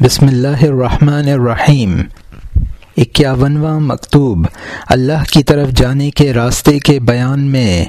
بسم اللہ الرحمن الرحیم۔ اکیاونواں مکتوب۔ اللہ کی طرف جانے کے راستے کے بیان میں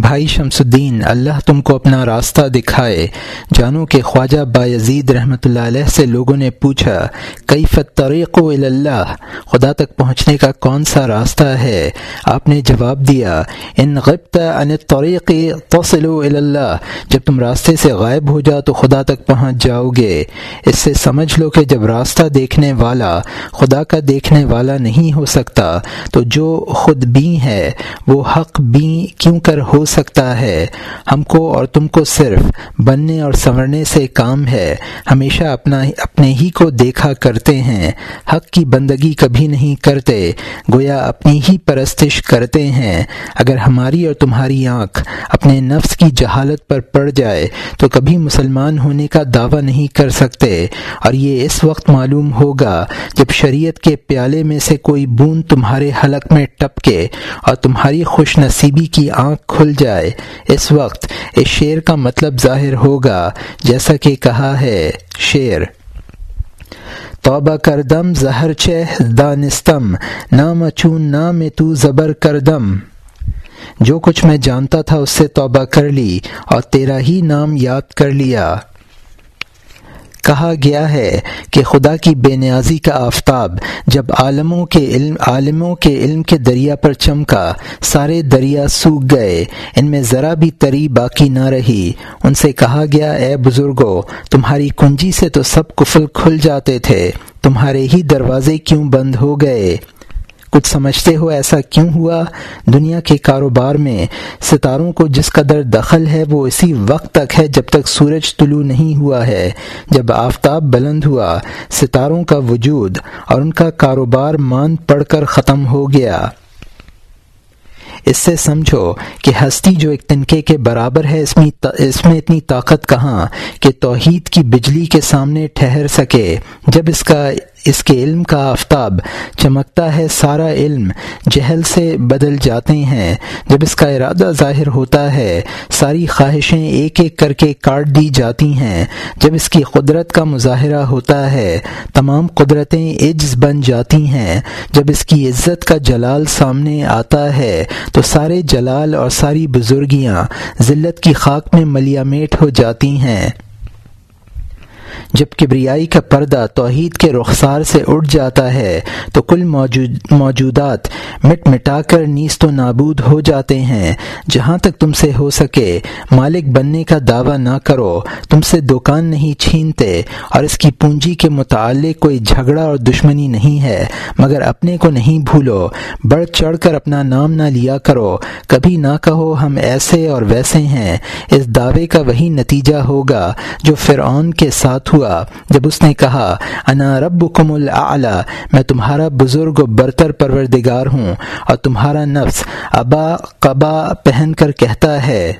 بھائی شمس الدین اللہ تم کو اپنا راستہ دکھائے۔ جانو کہ خواجہ یزید رحمۃ اللہ علیہ سے لوگوں نے پوچھا کئی فطریق و اللہ؟ خدا تک پہنچنے کا کون سا راستہ ہے؟ آپ نے جواب دیا، ان غبت ان طریق توصل اللہ۔ جب تم راستے سے غائب ہو جاؤ تو خدا تک پہنچ جاؤ گے۔ اس سے سمجھ لو کہ جب راستہ دیکھنے والا خدا کا دیکھنے والا نہیں ہو سکتا، تو جو خود بھی ہے، وہ حق بھی کیوں کر ہو سکتا ہے۔ ہم کو اور تم کو صرف بننے اور سنورنے سے کام ہے۔ ہمیشہ اپنا اپنے ہی کو دیکھا کرتے ہیں۔ حق کی بندگی کبھی نہیں کرتے۔ گویا اپنی ہی پرستش کرتے ہیں۔ اگر ہماری اور تمہاری آنکھ اپنے نفس کی جہالت پر پڑ جائے، تو کبھی مسلمان ہونے کا دعویٰ نہیں کر سکتے۔ اور یہ اس وقت معلوم ہوگا جب شریعت کے پیالے میں سے کوئی بوند تمہارے حلق میں ٹپکے اور تمہاری خوش نصیبی کی آنکھ کھل جائے۔ اس وقت اس شعر کا مطلب ظاہر ہوگا، جیسا کہ کہا ہے شعر توبہ کردم، زہر چہ دانستم، نام اچون نام تو زبر کردم۔ جو کچھ میں جانتا تھا اس سے توبہ کر لی اور تیرا ہی نام یاد کر لیا۔ کہا گیا ہے کہ خدا کی بے نیازی کا آفتاب جب عالموں کے علم عالموں کے علم کے دریا پر چمکا، سارے دریا سوکھ گئے، ان میں ذرا بھی تری باقی نہ رہی۔ ان سے کہا گیا، اے بزرگو، تمہاری کنجی سے تو سب کفل کھل جاتے تھے، تمہارے ہی دروازے کیوں بند ہو گئے؟ کچھ سمجھتے ہو ایسا کیوں ہوا؟ دنیا کے کاروبار میں ستاروں کو جس قدر دخل ہے وہ اسی وقت تک ہے جب تک سورج طلوع نہیں ہوا ہے۔ جب آفتاب بلند ہوا، ستاروں کا وجود اور ان کا کاروبار مان پڑ کر ختم ہو گیا۔ اس سے سمجھو کہ ہستی جو ایک تنکے کے برابر ہے، اس میں اس میں اتنی طاقت کہاں کہ توحید کی بجلی کے سامنے ٹھہر سکے۔ جب اس کا اس کے علم کا آفتاب چمکتا ہے، سارا علم جہل سے بدل جاتے ہیں۔ جب اس کا ارادہ ظاہر ہوتا ہے، ساری خواہشیں ایک ایک کر کے کاٹ دی جاتی ہیں۔ جب اس کی قدرت کا مظاہرہ ہوتا ہے، تمام قدرتیں عجز بن جاتی ہیں۔ جب اس کی عزت کا جلال سامنے آتا ہے، تو سارے جلال اور ساری بزرگیاں ذلت کی خاک میں ملیامیٹ ہو جاتی ہیں۔ جب کبریائی کا پردہ توحید کے رخسار سے اٹھ جاتا ہے، تو کل موجود موجودات مٹ مٹا کر نیست و نابود ہو جاتے ہیں۔ جہاں تک تم سے ہو سکے، مالک بننے کا دعویٰ نہ کرو۔ تم سے دکان نہیں چھینتے، اور اس کی پونجی کے متعلق کوئی جھگڑا اور دشمنی نہیں ہے۔ مگر اپنے کو نہیں بھولو، بڑھ چڑھ کر اپنا نام نہ لیا کرو۔ کبھی نہ کہو ہم ایسے اور ویسے ہیں۔ اس دعوے کا وہی نتیجہ ہوگا جو فرعون کے ساتھ ہوا۔ جب اس نے کہا، انا رب کم میں تمہارا بزرگ و برتر پروردگار ہوں اور تمہارا نفس ابا قبا پہن کر کہتا ہے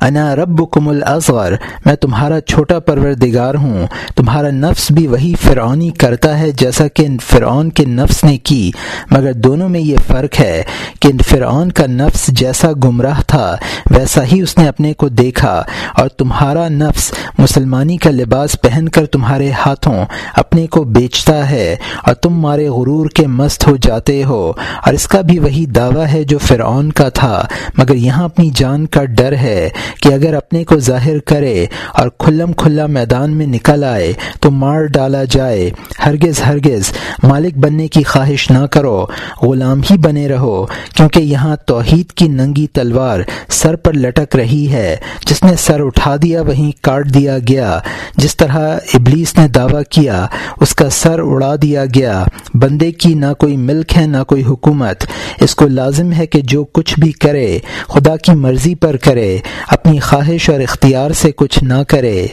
انا رب کم الاصغر، میں تمہارا چھوٹا پروردگار ہوں۔ تمہارا نفس بھی وہی فرعونی کرتا ہے جیسا کہ فرعون کے نفس نے کی۔ مگر دونوں میں یہ فرق ہے کہ فرعون کا نفس جیسا گمراہ تھا، ویسا ہی اس نے اپنے کو دیکھا۔ اور تمہارا نفس مسلمانی کا لباس پہن کر تمہارے ہاتھوں اپنے کو بیچتا ہے، اور تم مارے غرور کے مست ہو جاتے ہو۔ اور اس کا بھی وہی دعویٰ ہے جو فرعون کا تھا۔ مگر یہاں اپنی جان کا ڈر ہے۔ ہے کہ اگر اپنے کو ظاہر کرے اور کھلم کھلا میدان میں نکل آئے تو مار ڈالا جائے۔ ہرگز ہرگز مالک بننے کی خواہش نہ کرو، غلام ہی بنے رہو، کیونکہ یہاں توحید کی ننگی تلوار سر پر لٹک رہی ہے۔ جس نے سر اٹھا دیا، وہیں کاٹ دیا گیا۔ جس طرح ابلیس نے دعویٰ کیا، اس کا سر اڑا دیا گیا۔ بندے کی نہ کوئی ملک ہے، نہ کوئی حکومت۔ اس کو لازم ہے کہ جو کچھ بھی کرے، خدا کی مرضی پر کرے، اپنی خواہش اور اختیار سے کچھ نہ کرے۔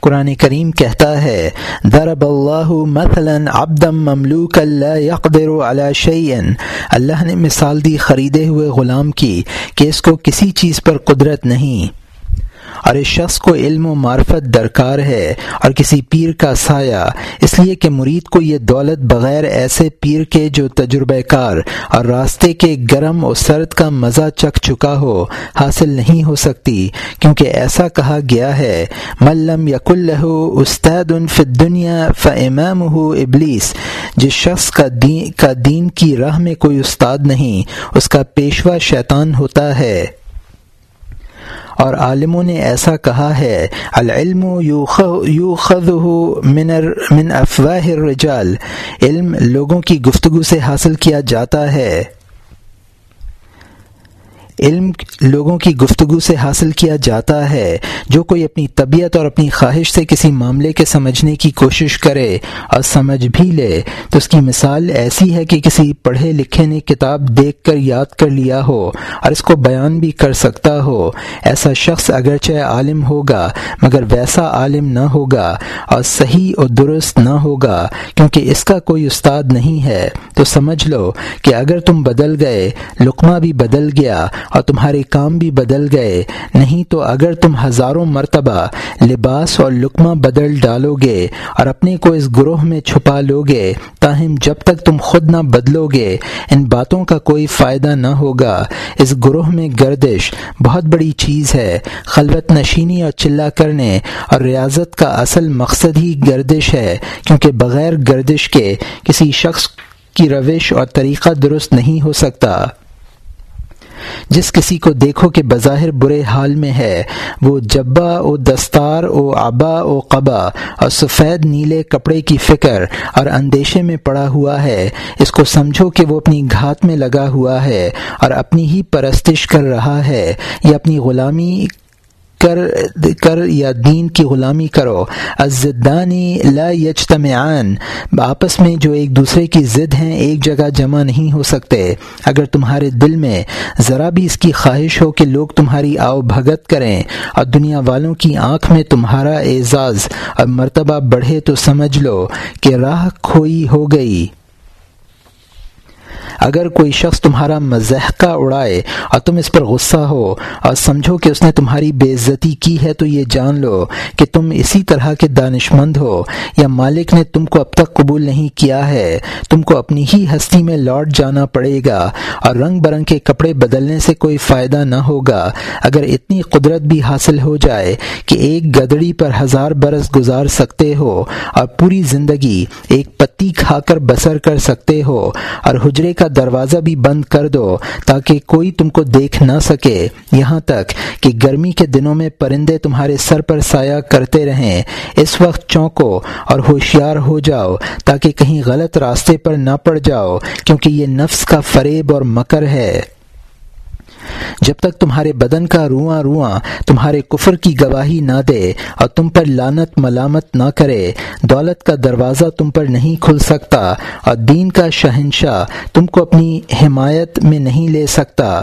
قرآن کریم کہتا ہے درب اللہ مثلا عبدم مملوک اللہ يقدر على شعین اللہ نے مثال دی خریدے ہوئے غلام کی کہ اس کو کسی چیز پر قدرت نہیں۔ اور اس شخص کو علم و معرفت درکار ہے اور کسی پیر کا سایہ۔ اس لیے کہ مرید کو یہ دولت بغیر ایسے پیر کے جو تجربہ کار اور راستے کے گرم و سرد کا مزہ چکھ چکا ہو حاصل نہیں ہو سکتی، کیونکہ ایسا کہا گیا ہے ملم یق اللہ استاد فت دنیا فمام ہو ابلیس جس شخص کا دین کا دین کی راہ میں کوئی استاد نہیں، اس کا پیشوا شیطان ہوتا ہے۔ اور عالموں نے ایسا کہا ہے، العلم یو خد من افواہ الرجال۔ علم لوگوں کی گفتگو سے حاصل کیا جاتا ہے۔ علم لوگوں کی گفتگو سے حاصل کیا جاتا ہے۔ جو کوئی اپنی طبیعت اور اپنی خواہش سے کسی معاملے کے سمجھنے کی کوشش کرے اور سمجھ بھی لے، تو اس کی مثال ایسی ہے کہ کسی پڑھے لکھے نے کتاب دیکھ کر یاد کر لیا ہو اور اس کو بیان بھی کر سکتا ہو۔ ایسا شخص اگرچہ عالم ہوگا، مگر ویسا عالم نہ ہوگا اور صحیح اور درست نہ ہوگا، کیونکہ اس کا کوئی استاد نہیں ہے۔ تو سمجھ لو کہ اگر تم بدل گئے، لقمہ بھی بدل گیا اور تمہارے کام بھی بدل گئے۔ نہیں تو اگر تم ہزاروں مرتبہ لباس اور لکمہ بدل ڈالو گے اور اپنے کو اس گروہ میں چھپا لو گے تاہم جب تک تم خود نہ بدلو گے ان باتوں کا کوئی فائدہ نہ ہوگا۔ اس گروہ میں گردش بہت بڑی چیز ہے۔ خلوت نشینی اور چلا کرنے اور ریاضت کا اصل مقصد ہی گردش ہے، کیونکہ بغیر گردش کے کسی شخص کی روش اور طریقہ درست نہیں ہو سکتا۔ جس کسی کو دیکھو کہ بظاہر برے حال میں ہے، وہ جبا او دستار، او آبا، او قبا، اور سفید نیلے کپڑے کی فکر اور اندیشے میں پڑا ہوا ہے۔ اس کو سمجھو کہ وہ اپنی گھات میں لگا ہوا ہے اور اپنی ہی پرستش کر رہا ہے۔ یا اپنی غلامی کر کر یا دین کی غلامی کرو۔ ازدانی لا یجتمعان۔ آپس میں جو ایک دوسرے کی ضد ہیں، ایک جگہ جمع نہیں ہو سکتے۔ اگر تمہارے دل میں ذرا بھی اس کی خواہش ہو کہ لوگ تمہاری آؤ بھگت کریں اور دنیا والوں کی آنکھ میں تمہارا اعزاز اور مرتبہ بڑھے تو سمجھ لو کہ راہ کھوئی ہو گئی۔ اگر کوئی شخص تمہارا مذہقہ اڑائے اور تم اس پر غصہ ہو اور سمجھو کہ اس نے تمہاری بے عزتی کی ہے تو یہ جان لو کہ تم اسی طرح کے دانش مند ہو یا مالک نے تم کو اب تک قبول نہیں کیا ہے، تم کو اپنی ہی ہستی میں لوٹ جانا پڑے گا اور رنگ برنگ کے کپڑے بدلنے سے کوئی فائدہ نہ ہوگا۔ اگر اتنی قدرت بھی حاصل ہو جائے کہ ایک گدڑی پر ہزار برس گزار سکتے ہو اور پوری زندگی ایک پتی کھا کر بسر کر سکتے ہو اور حجرے کا دروازہ بھی بند کر دو تاکہ کوئی تم کو دیکھ نہ سکے۔ یہاں تک کہ گرمی کے دنوں میں پرندے تمہارے سر پر سایہ کرتے رہیں۔ اس وقت چونکو اور ہوشیار ہو جاؤ تاکہ کہیں غلط راستے پر نہ پڑ جاؤ، کیونکہ یہ نفس کا فریب اور مکر ہے۔ جب تک تمہارے بدن کا رواں رواں تمہارے کفر کی گواہی نہ دے اور تم پر لانت ملامت نہ کرے، دولت کا دروازہ تم پر نہیں کھل سکتا اور دین کا شہنشاہ تم کو اپنی حمایت میں نہیں لے سکتا۔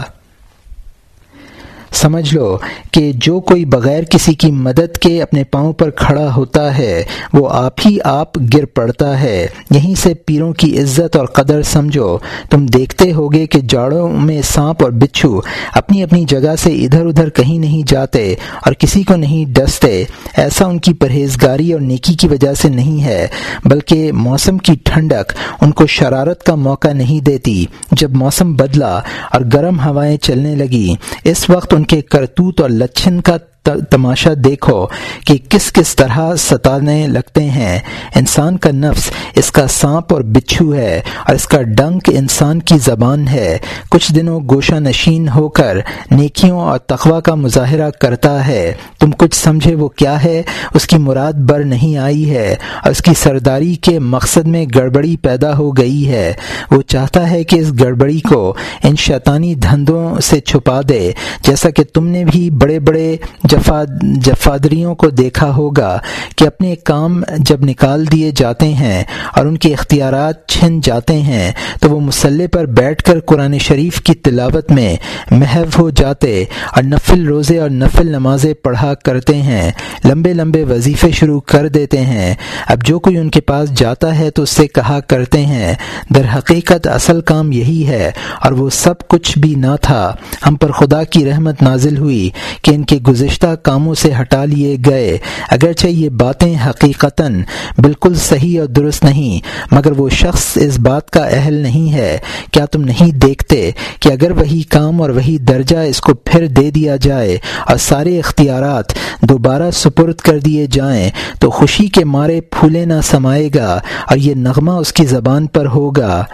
سمجھ لو کہ جو کوئی بغیر کسی کی مدد کے اپنے پاؤں پر کھڑا ہوتا ہے، وہ آپ ہی آپ گر پڑتا ہے۔ یہیں سے پیروں کی عزت اور قدر سمجھو۔ تم دیکھتے ہوگے کہ جاڑوں میں سانپ اور بچھو اپنی اپنی جگہ سے ادھر ادھر کہیں نہیں جاتے اور کسی کو نہیں ڈستے۔ ایسا ان کی پرہیزگاری اور نیکی کی وجہ سے نہیں ہے، بلکہ موسم کی ٹھنڈک ان کو شرارت کا موقع نہیں دیتی۔ جب موسم بدلا اور گرم ہوائیں چلنے لگی، اس وقت ان کے کرتوت اور لچھن کا تماشا دیکھو کہ کس کس طرح ستانے لگتے ہیں۔ انسان کا نفس اس کا سانپ اور بچھو ہے اور اس کا ڈنک انسان کی زبان ہے۔ کچھ دنوں گوشہ نشین ہو کر نیکیوں اور تقوا کا مظاہرہ کرتا ہے۔ تم کچھ سمجھے وہ کیا ہے؟ اس کی مراد بر نہیں آئی ہے اور اس کی سرداری کے مقصد میں گڑبڑی پیدا ہو گئی ہے۔ وہ چاہتا ہے کہ اس گڑبڑی کو ان شیطانی دھندوں سے چھپا دے۔ جیسا کہ تم نے بھی بڑے بڑے جفاد جفادریوں کو دیکھا ہوگا کہ اپنے کام جب نکال دیے جاتے ہیں اور ان کے اختیارات چھن جاتے ہیں، تو وہ مسلح پر بیٹھ کر قرآن شریف کی تلاوت میں محو ہو جاتے اور نفل روزے اور نفل نمازیں پڑھا کرتے ہیں۔ لمبے لمبے وظیفے شروع کر دیتے ہیں۔ اب جو کوئی ان کے پاس جاتا ہے تو اس سے کہا کرتے ہیں، در حقیقت اصل کام یہی ہے اور وہ سب کچھ بھی نہ تھا۔ ہم پر خدا کی رحمت نازل ہوئی کہ ان کے گزشتہ گشتہ کاموں سے ہٹا لیے گئے۔ اگرچہ یہ باتیں حقیقتاً بالکل صحیح اور درست نہیں، مگر وہ شخص اس بات کا اہل نہیں ہے۔ کیا تم نہیں دیکھتے کہ اگر وہی کام اور وہی درجہ اس کو پھر دے دیا جائے اور سارے اختیارات دوبارہ سپرد کر دیے جائیں، تو خوشی کے مارے پھولے نہ سمائے گا اور یہ نغمہ اس کی زبان پر ہوگا۔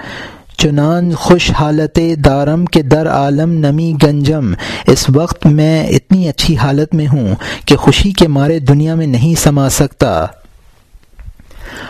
چنان خوش حالت دارم کے در عالم نمی گنجم۔ اس وقت میں اتنی اچھی حالت میں ہوں کہ خوشی کے مارے دنیا میں نہیں سما سکتا۔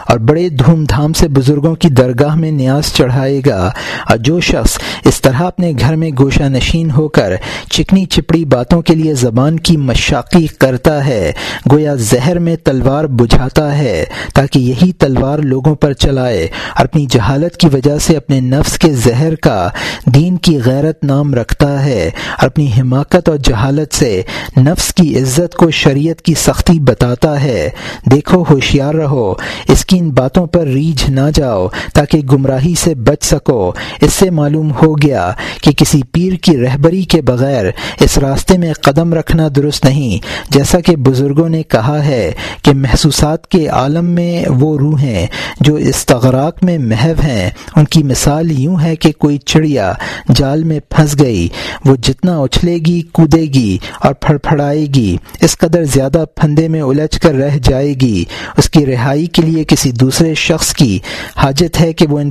اور بڑے دھوم دھام سے بزرگوں کی درگاہ میں نیاز چڑھائے گا۔ اور جو شخص اس طرح اپنے گھر میں گوشہ نشین ہو کر چکنی چپڑی باتوں کے لیے زبان کی مشاقی کرتا ہے، گویا زہر میں تلوار بجھاتا ہے تاکہ یہی تلوار لوگوں پر چلائے اور اپنی جہالت کی وجہ سے اپنے نفس کے زہر کا دین کی غیرت نام رکھتا ہے اور اپنی حماقت اور جہالت سے نفس کی عزت کو شریعت کی سختی بتاتا ہے۔ دیکھو، ہوشیار رہو، اس کی ان باتوں پر ریجھ نہ جاؤ تاکہ گمراہی سے بچ سکو۔ اس سے معلوم ہو گیا کہ کسی پیر کی رہبری کے بغیر اس راستے میں قدم رکھنا درست نہیں، جیسا کہ بزرگوں نے کہا ہے کہ محسوسات کے عالم میں وہ روحیں جو استغراق میں محو ہیں، ان کی مثال یوں ہے کہ کوئی چڑیا جال میں پھنس گئی، وہ جتنا اچھلے گی، کودے گی اور پھڑ پھڑائے گی، اس قدر زیادہ پھندے میں الجھ کر رہ جائے گی۔ اس کی رہائی کے لیے کسی دوسرے شخص کی حاجت ہے کہ وہ ان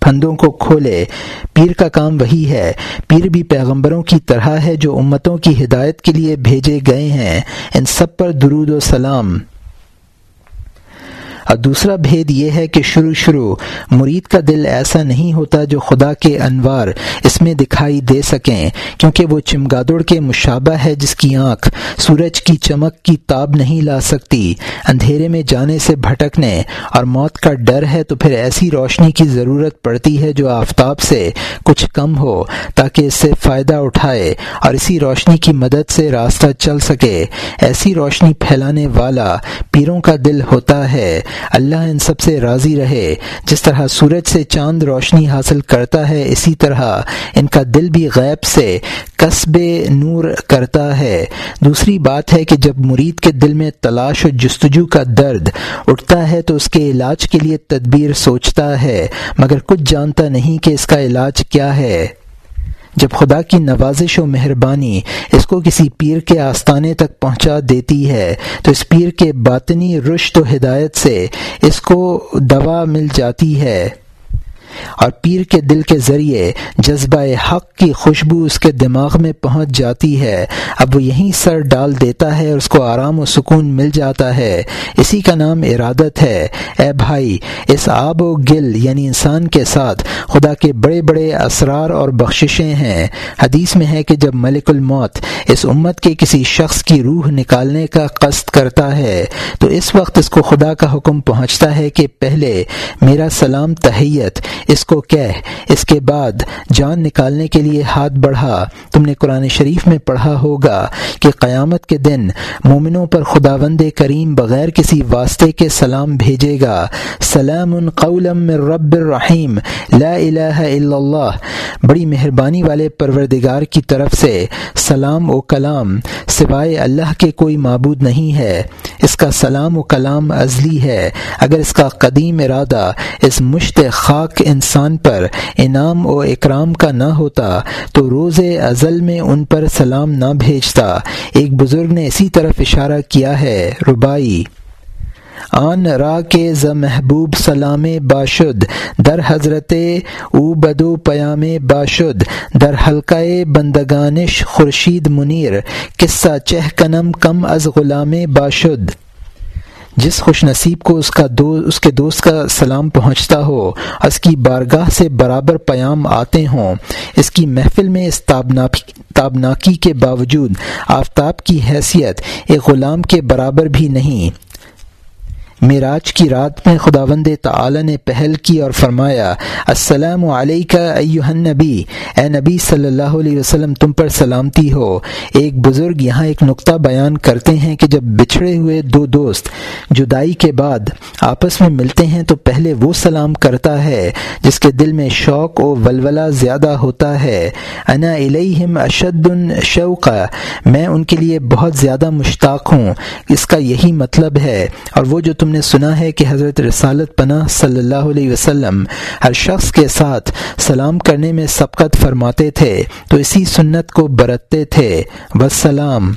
پھندوں کو کھولے۔ پیر کا کام وہی ہے۔ پیر بھی پیغمبروں کی طرح ہے جو امتوں کی ہدایت کے لیے بھیجے گئے ہیں۔ ان سب پر درود و سلام۔ اور دوسرا بھید یہ ہے کہ شروع شروع مرید کا دل ایسا نہیں ہوتا جو خدا کے انوار اس میں دکھائی دے سکیں، کیونکہ وہ چمگادڑ کے مشابہ ہے جس کی آنکھ سورج کی چمک کی تاب نہیں لا سکتی، اندھیرے میں جانے سے بھٹکنے اور موت کا ڈر ہے تو پھر ایسی روشنی کی ضرورت پڑتی ہے جو آفتاب سے کچھ کم ہو تاکہ اس سے فائدہ اٹھائے اور اسی روشنی کی مدد سے راستہ چل سکے۔ ایسی روشنی پھیلانے والا پیروں کا دل ہوتا ہے۔ اللہ ان سب سے راضی رہے۔ جس طرح سورج سے چاند روشنی حاصل کرتا ہے، اسی طرح ان کا دل بھی غیب سے قصب نور کرتا ہے۔ دوسری بات ہے کہ جب مرید کے دل میں تلاش و جستجو کا درد اٹھتا ہے، تو اس کے علاج کے لیے تدبیر سوچتا ہے۔ مگر کچھ جانتا نہیں کہ اس کا علاج کیا ہے۔ جب خدا کی نوازش و مہربانی اس کو کسی پیر کے آستانے تک پہنچا دیتی ہے، تو اس پیر کے باطنی رشت و ہدایت سے اس کو دوا مل جاتی ہے۔ اور پیر کے دل کے ذریعے جذبہ حق کی خوشبو اس کے دماغ میں پہنچ جاتی ہے۔ اب وہ یہیں سر ڈال دیتا ہے اور اس کو آرام و سکون مل جاتا ہے۔ اسی کا نام ارادت ہے۔ اے بھائی، اس آب و گل یعنی انسان کے ساتھ خدا کے بڑے بڑے اسرار اور بخششیں ہیں۔ حدیث میں ہے کہ جب ملک الموت اس امت کے کسی شخص کی روح نکالنے کا قصد کرتا ہے، تو اس وقت اس کو خدا کا حکم پہنچتا ہے کہ پہلے میرا سلام تحیت اس کو کہہ، اس کے بعد جان نکالنے کے لیے ہاتھ بڑھا۔ تم نے قرآن شریف میں پڑھا ہوگا کہ قیامت کے دن مومنوں پر خداوند کریم بغیر کسی واسطے کے سلام بھیجے گا۔ سلام من رب الرحیم۔ لا الہ الا اللہ۔ بڑی مہربانی والے پروردگار کی طرف سے سلام و کلام۔ سوائے اللہ کے کوئی معبود نہیں ہے۔ اس کا سلام و کلام ازلی ہے۔ اگر اس کا قدیم ارادہ، اس مشت خاک انسان پر انعام و اکرام کا نہ ہوتا، تو روز ازل میں ان پر سلام نہ بھیجتا۔ ایک بزرگ نے اسی طرف اشارہ کیا ہے ربائی آن را کے ز محبوب سلام باشد، در حضرت او بدو پیام باشد، در حلقہ بندگانش خورشید منیر، قصہ چہ کنم کم از غلام باشد۔ جس خوش نصیب کو اس کا دو اس کے دوست کا سلام پہنچتا ہو، اس کی بارگاہ سے برابر پیام آتے ہوں۔ اس کی محفل میں اس تابناکی کے باوجود آفتاب کی حیثیت، ایک غلام کے برابر بھی نہیں۔ معراج کی رات میں خداوند تعالی نے پہل کی اور فرمایا، السلام علیکہ ایوہ النبی، اے نبی صلی اللہ علیہ وسلم، تم پر سلامتی ہو۔ ایک بزرگ یہاں ایک نقطہ بیان کرتے ہیں کہ جب بچھڑے ہوئے دو دوست جدائی کے بعد آپس میں ملتے ہیں تو پہلے وہ سلام کرتا ہے جس کے دل میں شوق و ولولہ زیادہ ہوتا ہے۔ انا الیہم اشد شوق میں ان کے لیے بہت زیادہ مشتاق ہوں۔ اس کا یہی مطلب ہے۔ اور وہ جو تم نے سنا ہے کہ حضرت رسالت پناہ صلی اللہ علیہ وسلم ہر شخص کے ساتھ سلام کرنے میں سبقت فرماتے تھے تو اسی سنت کو برتتے تھے۔ وسلام۔